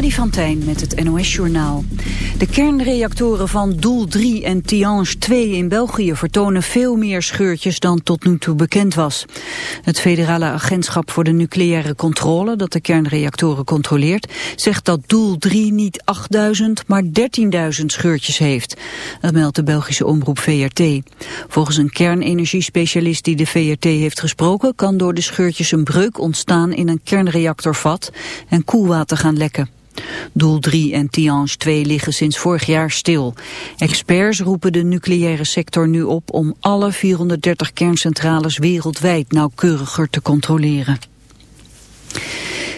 Freddy van Tijn met het NOS-journaal. De kernreactoren van Doel 3 en Tihange 2 in België vertonen veel meer scheurtjes dan tot nu toe bekend was. Het federale agentschap voor de nucleaire controle, dat de kernreactoren controleert, zegt dat Doel 3 niet 8000, maar 13.000 scheurtjes heeft. Dat meldt de Belgische omroep VRT. Volgens een kernenergiespecialist die de VRT heeft gesproken, kan door de scheurtjes een breuk ontstaan in een kernreactorvat en koelwater gaan lekken. Doel 3 en Tihange 2 liggen sinds vorig jaar stil. Experts roepen de nucleaire sector nu op om alle 430 kerncentrales wereldwijd nauwkeuriger te controleren.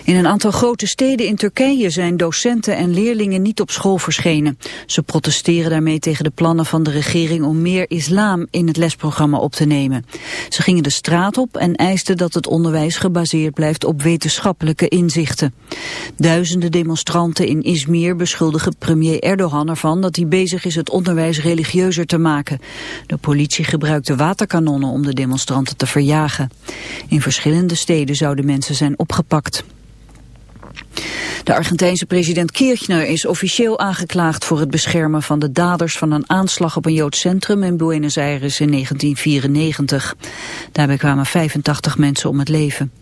In een aantal grote steden in Turkije zijn docenten en leerlingen niet op school verschenen. Ze protesteren daarmee tegen de plannen van de regering om meer islam in het lesprogramma op te nemen. Ze gingen de straat op en eisten dat het onderwijs gebaseerd blijft op wetenschappelijke inzichten. Duizenden demonstranten in Izmir beschuldigen premier Erdogan ervan dat hij bezig is het onderwijs religieuzer te maken. De politie gebruikte waterkanonnen om de demonstranten te verjagen. In verschillende steden zouden mensen zijn opgepakt. De Argentijnse president Kirchner is officieel aangeklaagd voor het beschermen van de daders van een aanslag op een Joods centrum in Buenos Aires in 1994. Daarbij kwamen 85 mensen om het leven.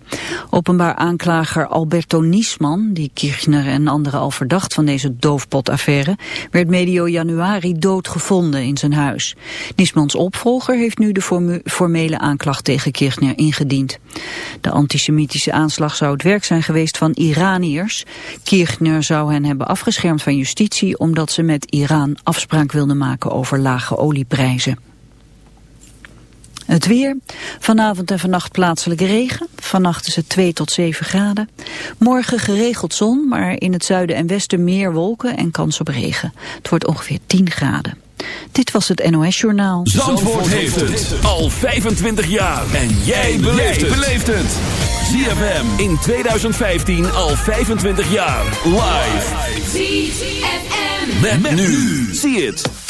Openbaar aanklager Alberto Niesman, die Kirchner en anderen al verdacht van deze doofpotaffaire, werd medio januari doodgevonden in zijn huis. Niesmans opvolger heeft nu de formele aanklacht tegen Kirchner ingediend. De antisemitische aanslag zou het werk zijn geweest van Iraniërs. Kirchner zou hen hebben afgeschermd van justitie omdat ze met Iran afspraak wilden maken over lage olieprijzen. Het weer. Vanavond en vannacht plaatselijke regen. Vannacht is het 2 tot 7 graden. Morgen geregeld zon, maar in het zuiden en westen meer wolken en kans op regen. Het wordt ongeveer 10 graden. Dit was het NOS Journaal. Zandvoort, heeft het al 25 jaar. En jij beleeft het. ZFM in 2015 al 25 jaar. Live. ZFM. met nu. Zie het.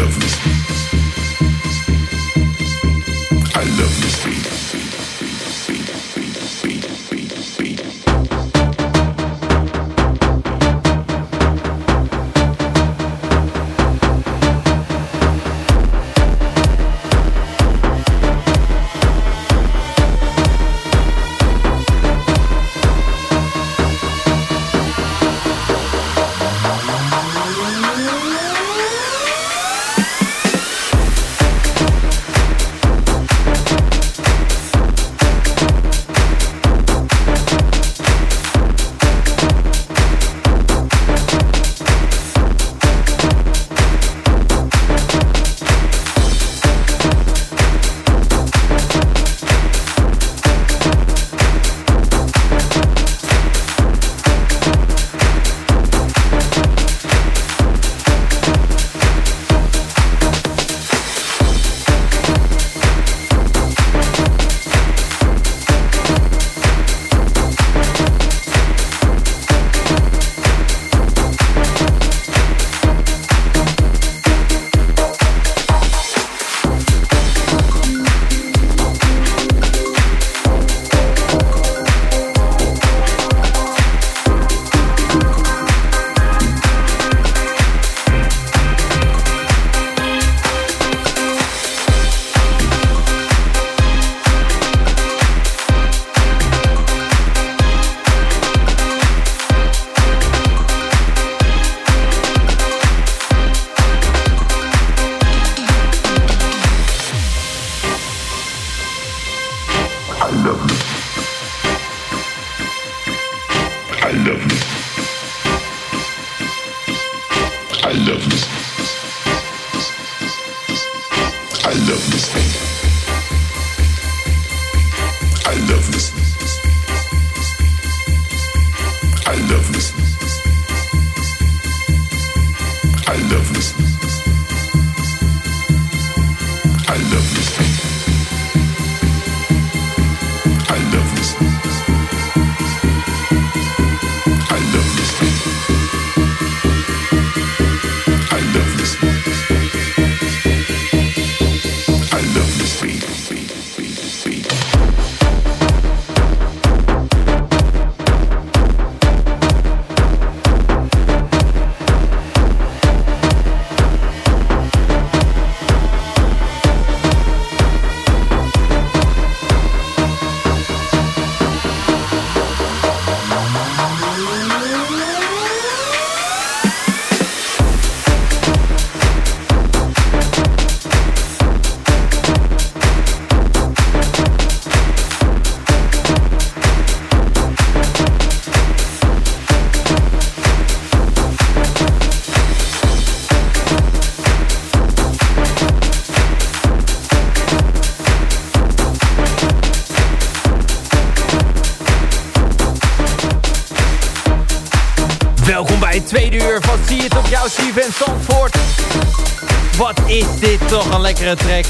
of I love this. I love this. Lekkere track.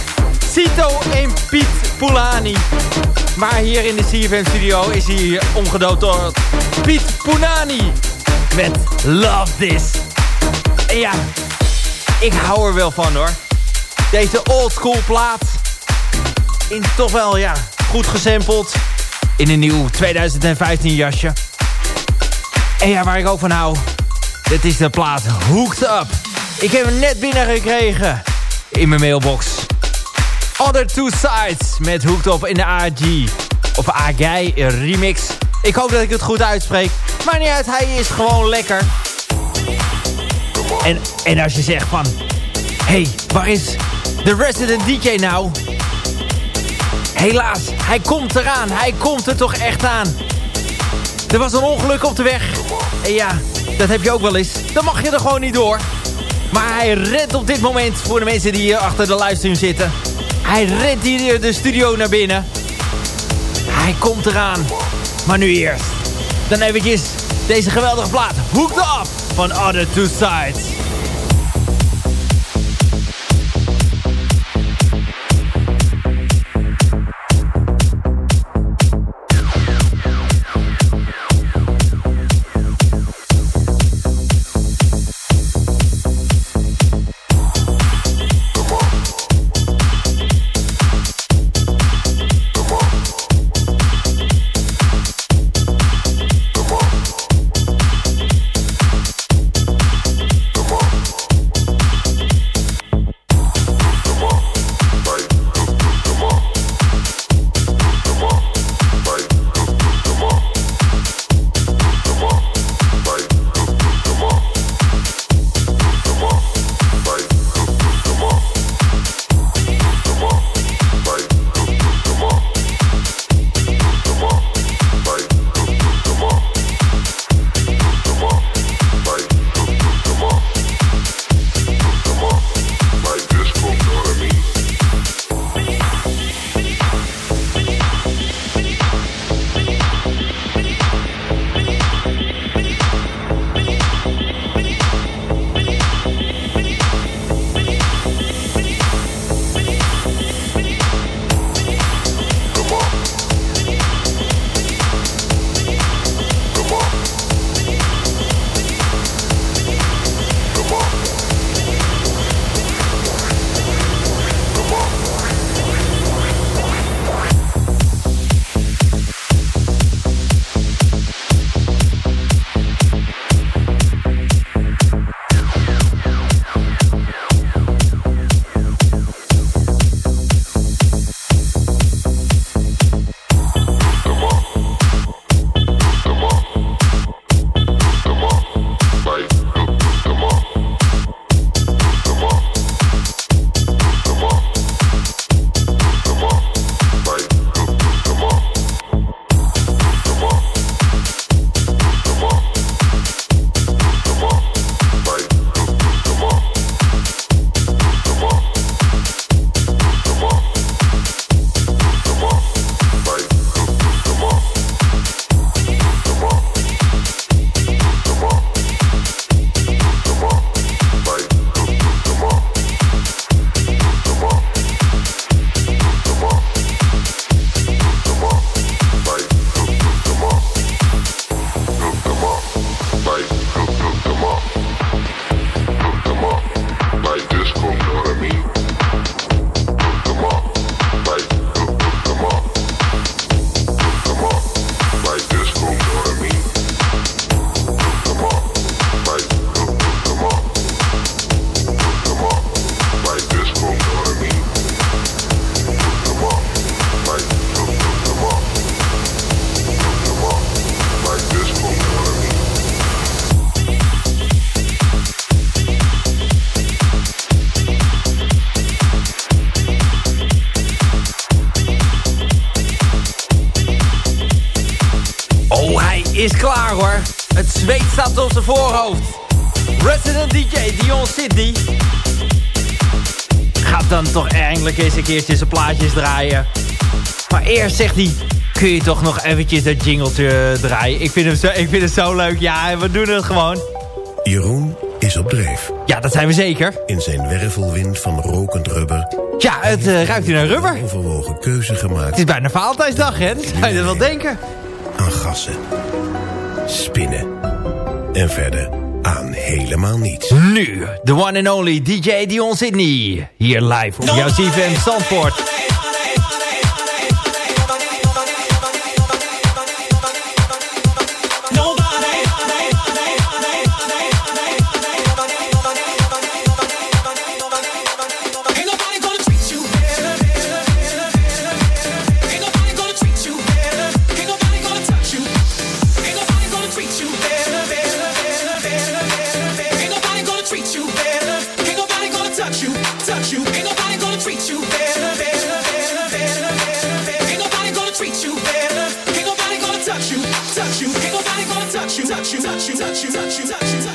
Cito en Piet Poulani. Maar hier in de CFM studio is hij omgedood door Piet Poulani. Met Love This. En ja, ik hou er wel van hoor. Deze oldschool plaat. In toch wel, ja, goed gesampled. In een nieuw 2015 jasje. En ja, waar ik ook van hou dit is de plaat Hooked Up. Ik heb hem net binnengekregen in mijn mailbox. Other Two Sides met Hooked Up in de AG. Of AG remix. Ik hoop dat ik het goed uitspreek. Maar niet uit, hij is gewoon lekker. En, en als je zegt van... hey, waar is de resident DJ nou? Helaas, hij komt eraan. Hij komt er toch echt aan. Er was een ongeluk op de weg. En ja, dat heb je ook wel eens. Dan mag je er gewoon niet door. Maar hij rent op dit moment, voor de mensen die hier achter de livestream zitten. Hij rent hier de studio naar binnen. Hij komt eraan. Maar nu eerst. Dan eventjes deze geweldige plaat. Hooked Up van Other Two Sides. Keertje zijn plaatjes draaien. Maar eerst zegt hij... Kun je toch nog eventjes dat jingletje draaien? Ik vind, hem zo, ik vind het zo leuk. Ja, we doen het gewoon. Jeroen is op dreef. Ja, dat zijn we zeker. In zijn wervelwind van rokend rubber. Ja, het uh, ruikt hier naar rubber. Overwogen keuze gemaakt. Het is bijna Valentijnsdag, hè? Dat zou je dat wel denken. Aan gassen. Spinnen. En verder aan helemaal niets. Nu, de one and only DJ Dion Sydney. Hier live op jouw CFM Zandvoort. You're the cure, you're the pain, you're the only thing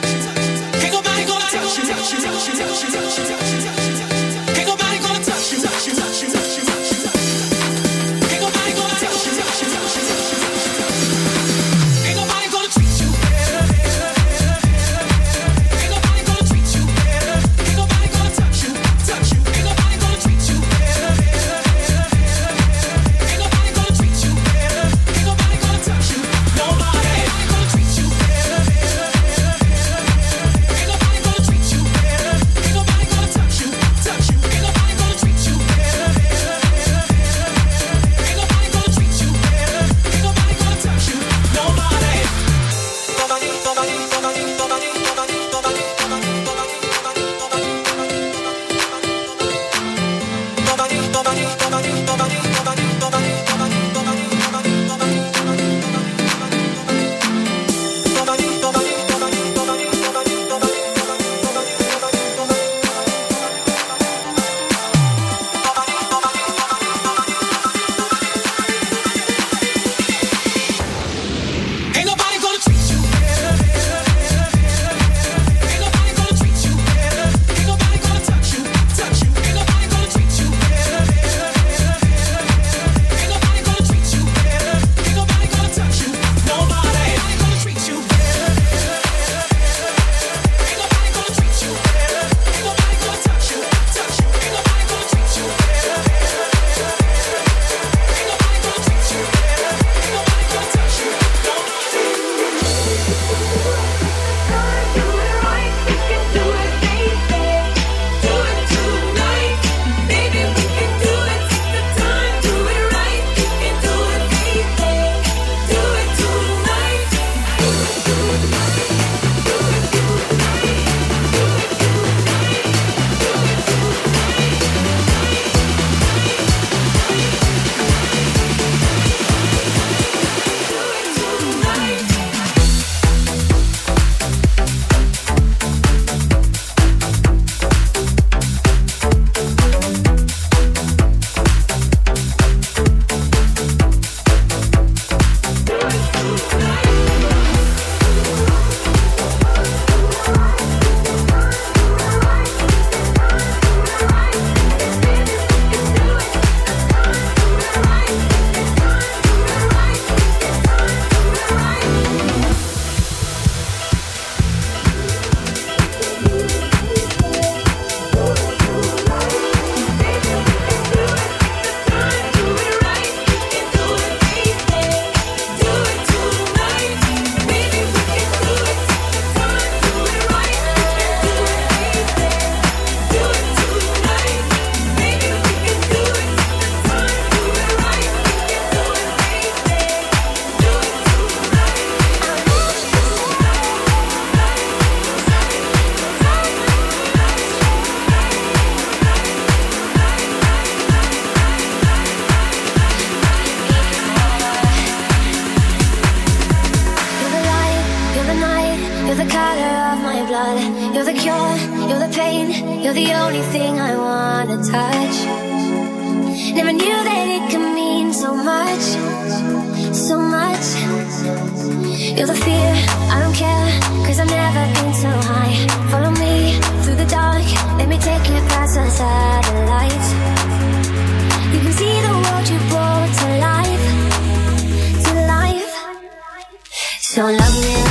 You're the fear, I don't care, cause I've never been so high. Follow me through the dark, let me take you past the satellites. You can see the world you brought to life, to life. So love me.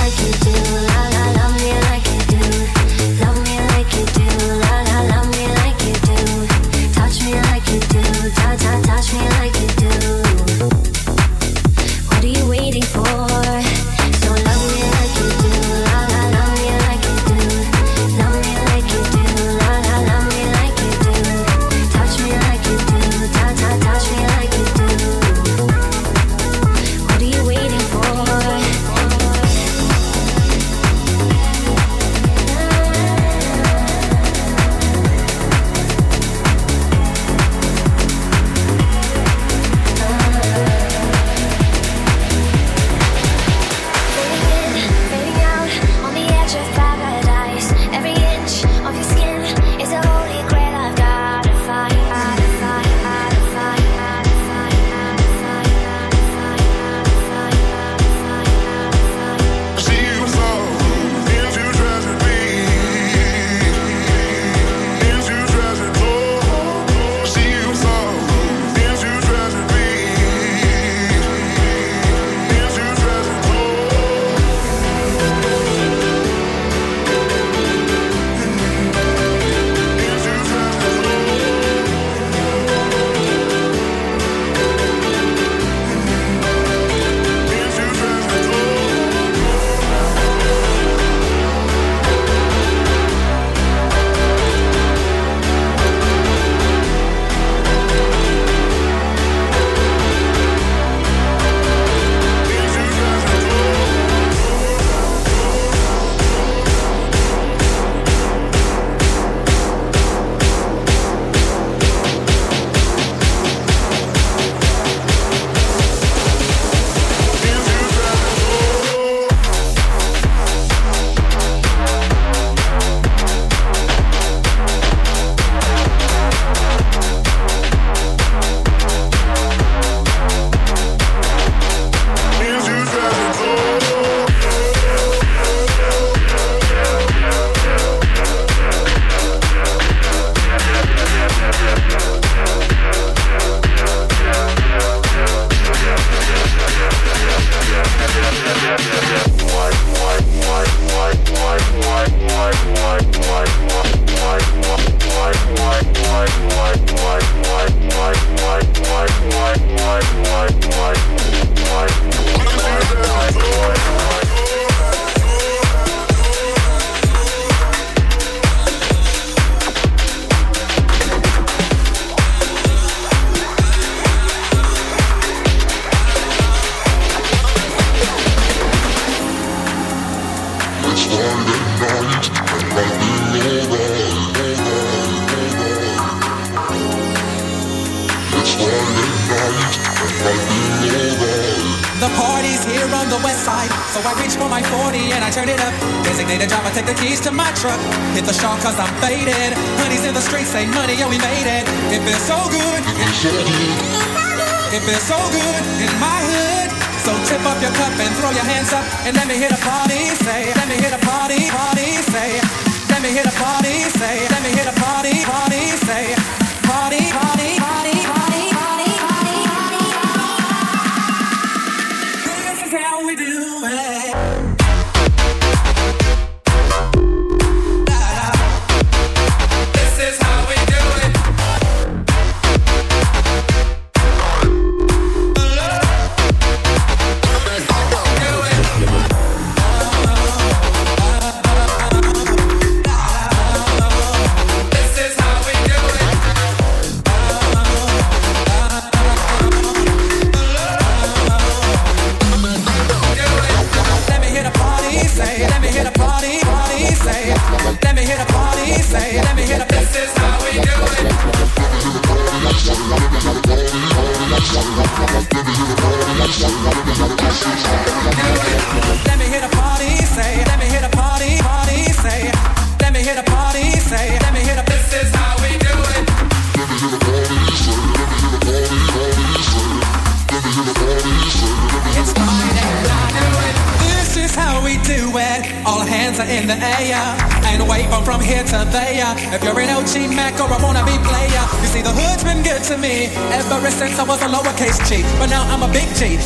Up your cup and throw your hands up and let me hit a party. Say, let me hit a party, party. Say, let me hit a party. Say, let me hit a party, party. Say.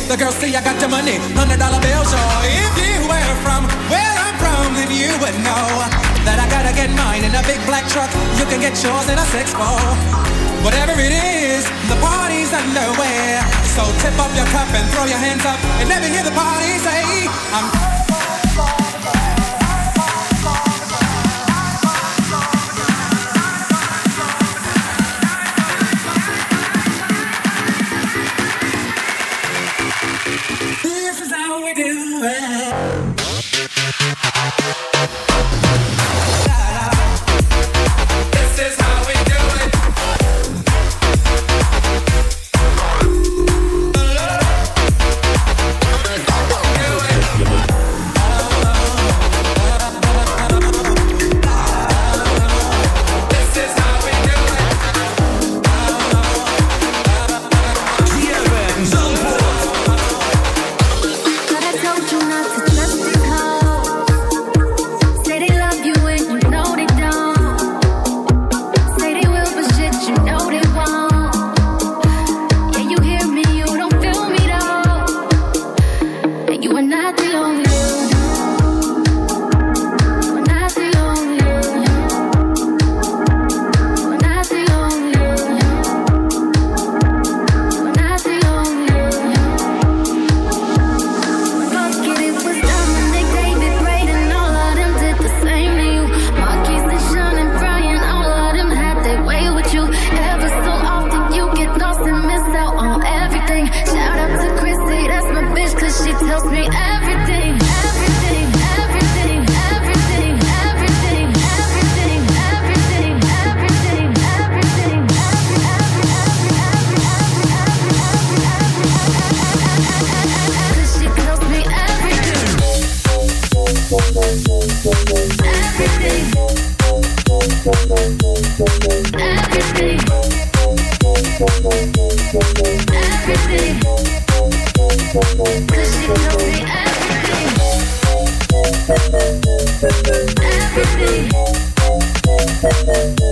The girls see I got the money, hundred dollar bills, y'all. If you were from where I'm from, then you would know that I gotta get mine in a big black truck. You can get yours in a six four. Whatever it is, the party's underway. So tip up your cup and throw your hands up and let me hear the party say, I'm Everything. Everything. Everything.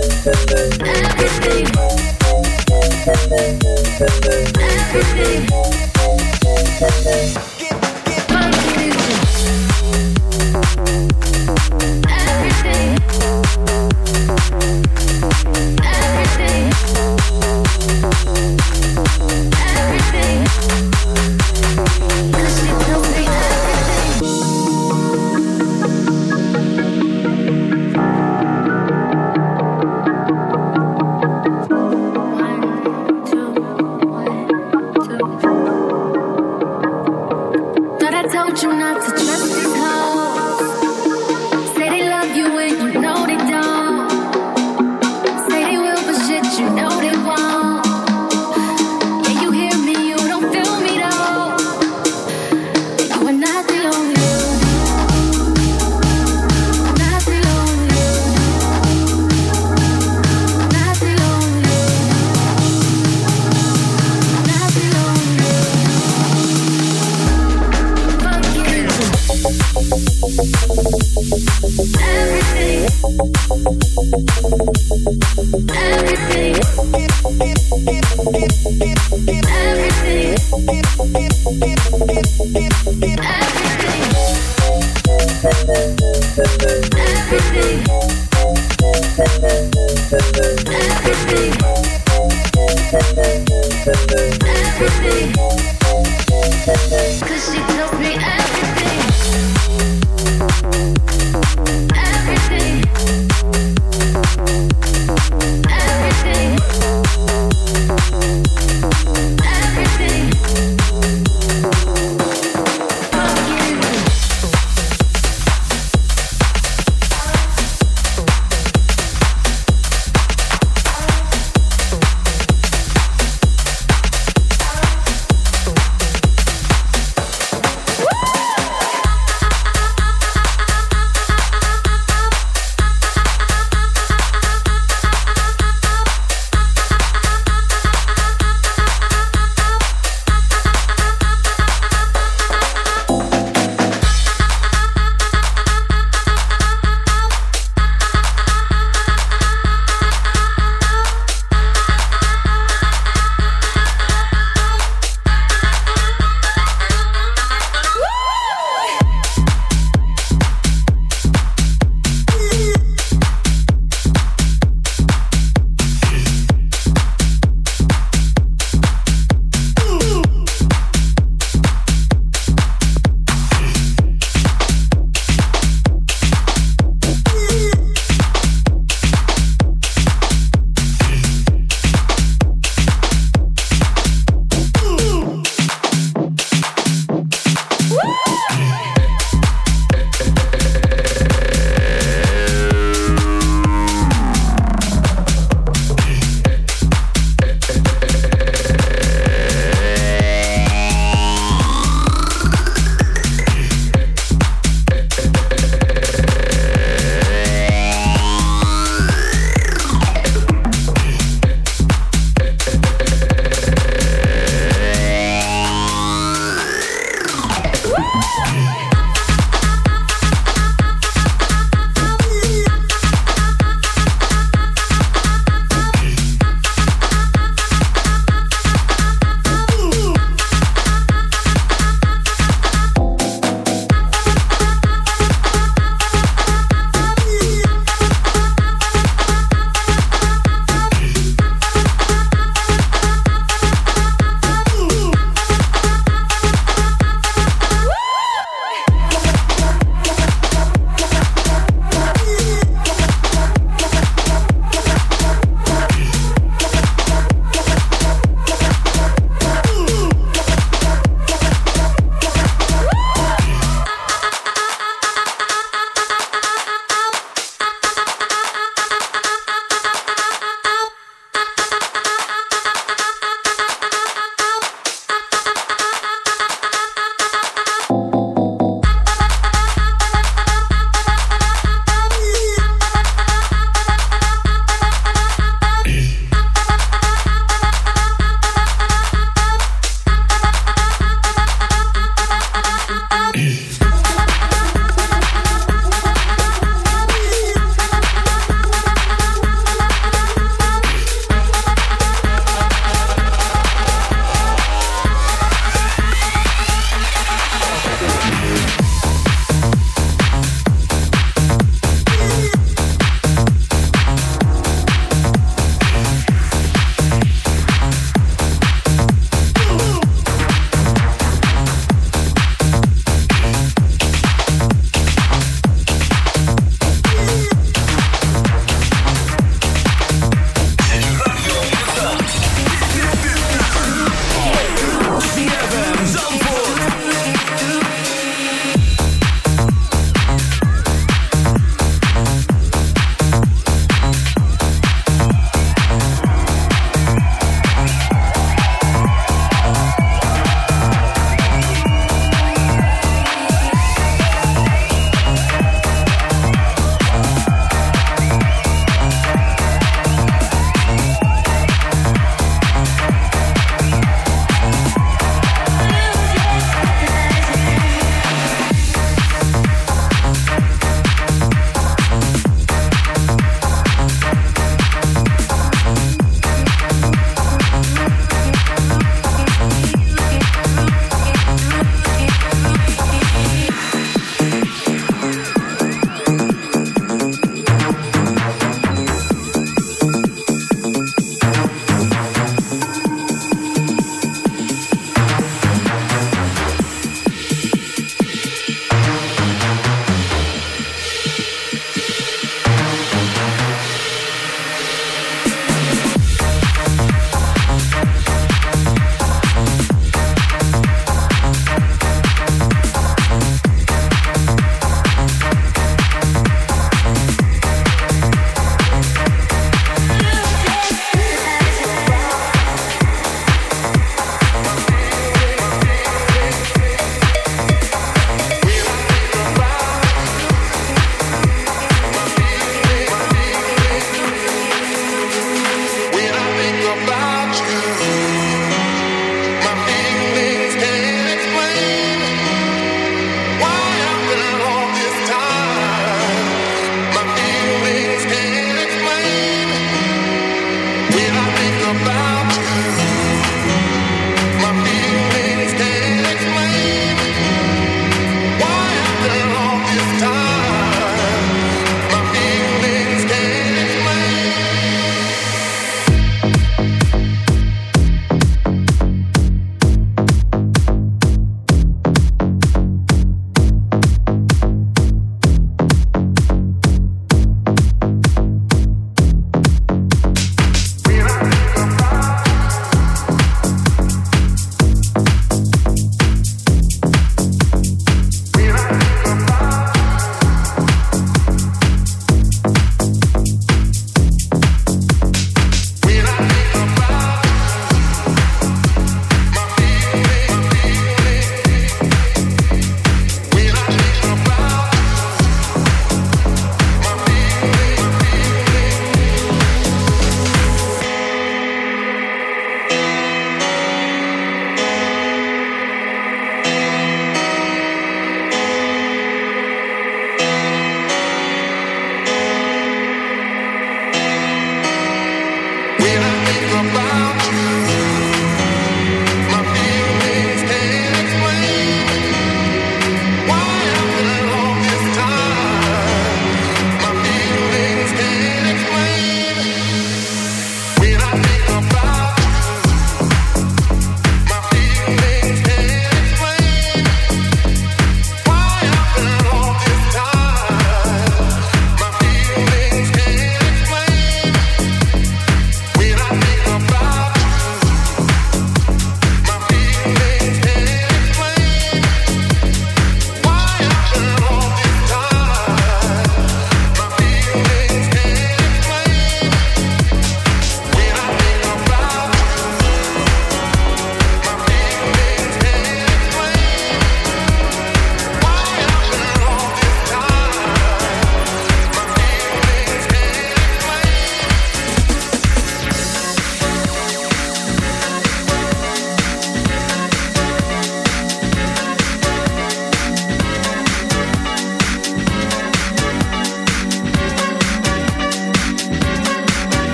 Yeah.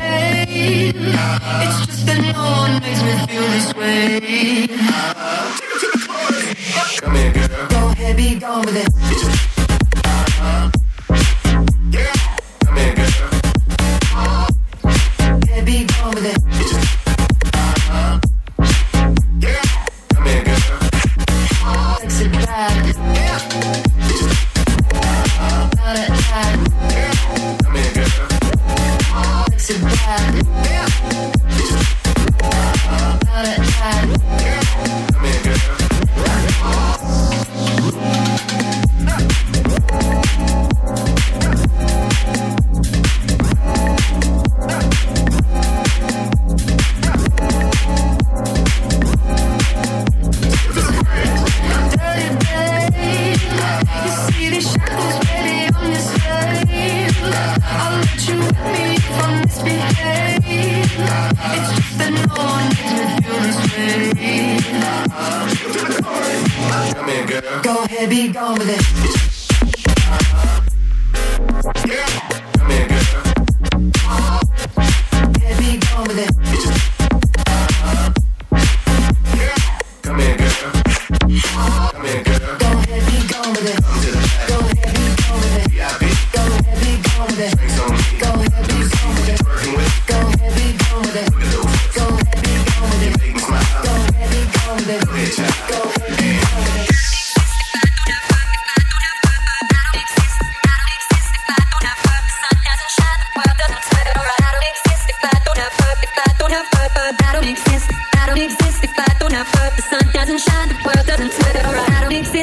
It's just that no one makes me feel this way. Come here, girl. Go ahead, be gone with it.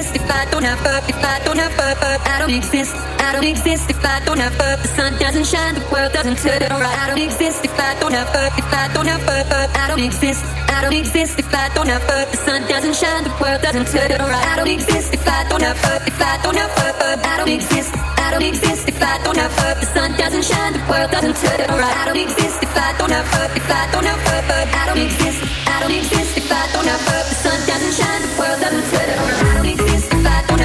exist if I don't have purpose, if I don't have purpose, I don't exist, I don't exist if I don't have purpose, the sun doesn't shine, the world doesn't turn it around, I don't exist if I don't have purpose, if I don't have purpose, I don't exist, I don't exist if I don't have purpose, the sun doesn't shine, the world doesn't turn it around, I don't exist if I don't have purpose, if I don't have purpose, I don't exist, I don't exist if I don't have purpose, the sun doesn't shine, the world doesn't turn it around, I don't exist if I don't have purpose, if I don't have purpose, I don't exist, I don't exist if I don't have purpose, the sun doesn't shine, the world doesn't turn around, I don't exist.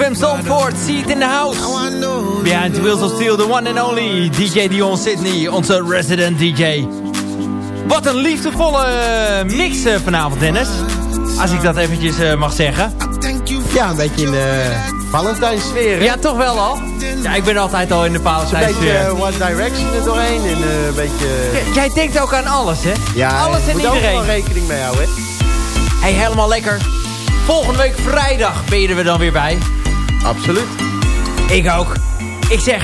CFM Zandvoort, see it in the house. Behind the wheels of steel, the one and only DJ Dion Sydney, onze resident DJ. Wat een liefdevolle mix eh, vanavond, Dennis. Als ik dat eventjes uh, mag zeggen. Ja, een beetje in de Valentijnsfeer. Ja, toch wel al. Ja, ik ben altijd al in de Valentijnsfeer. Een beetje One Direction er doorheen. En, een beetje... Jij denkt ook aan alles, hè? Ja, alles en iedereen. Moet rekening mee houden, hè? Hey, helemaal lekker. Volgende week vrijdag ben je er dan weer bij. Absoluut. Ik ook. Ik zeg,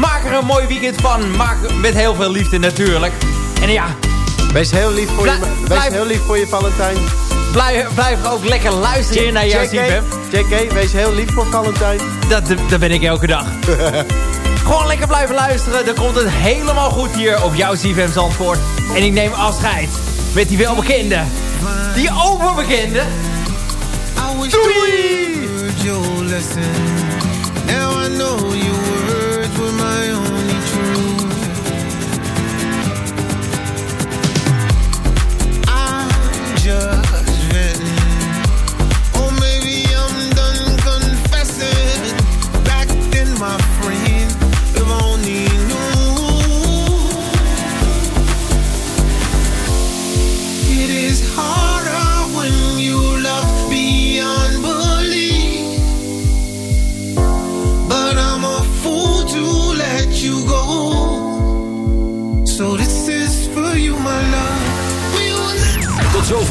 maak er een mooi weekend van. Maak met heel veel liefde natuurlijk. En ja... Wees heel lief voor, je, wees blijf, heel lief voor je Valentijn. Blijf, blijf ook lekker luisteren J naar jouw CFM. JK, wees heel lief voor Valentijn. Dat, dat ben ik elke dag. Gewoon lekker blijven luisteren. Dan komt het helemaal goed hier op jouw CFM Zandvoort. En ik neem afscheid met die welbekende. Die overbekende. Doei! you'll listen. Now I know you.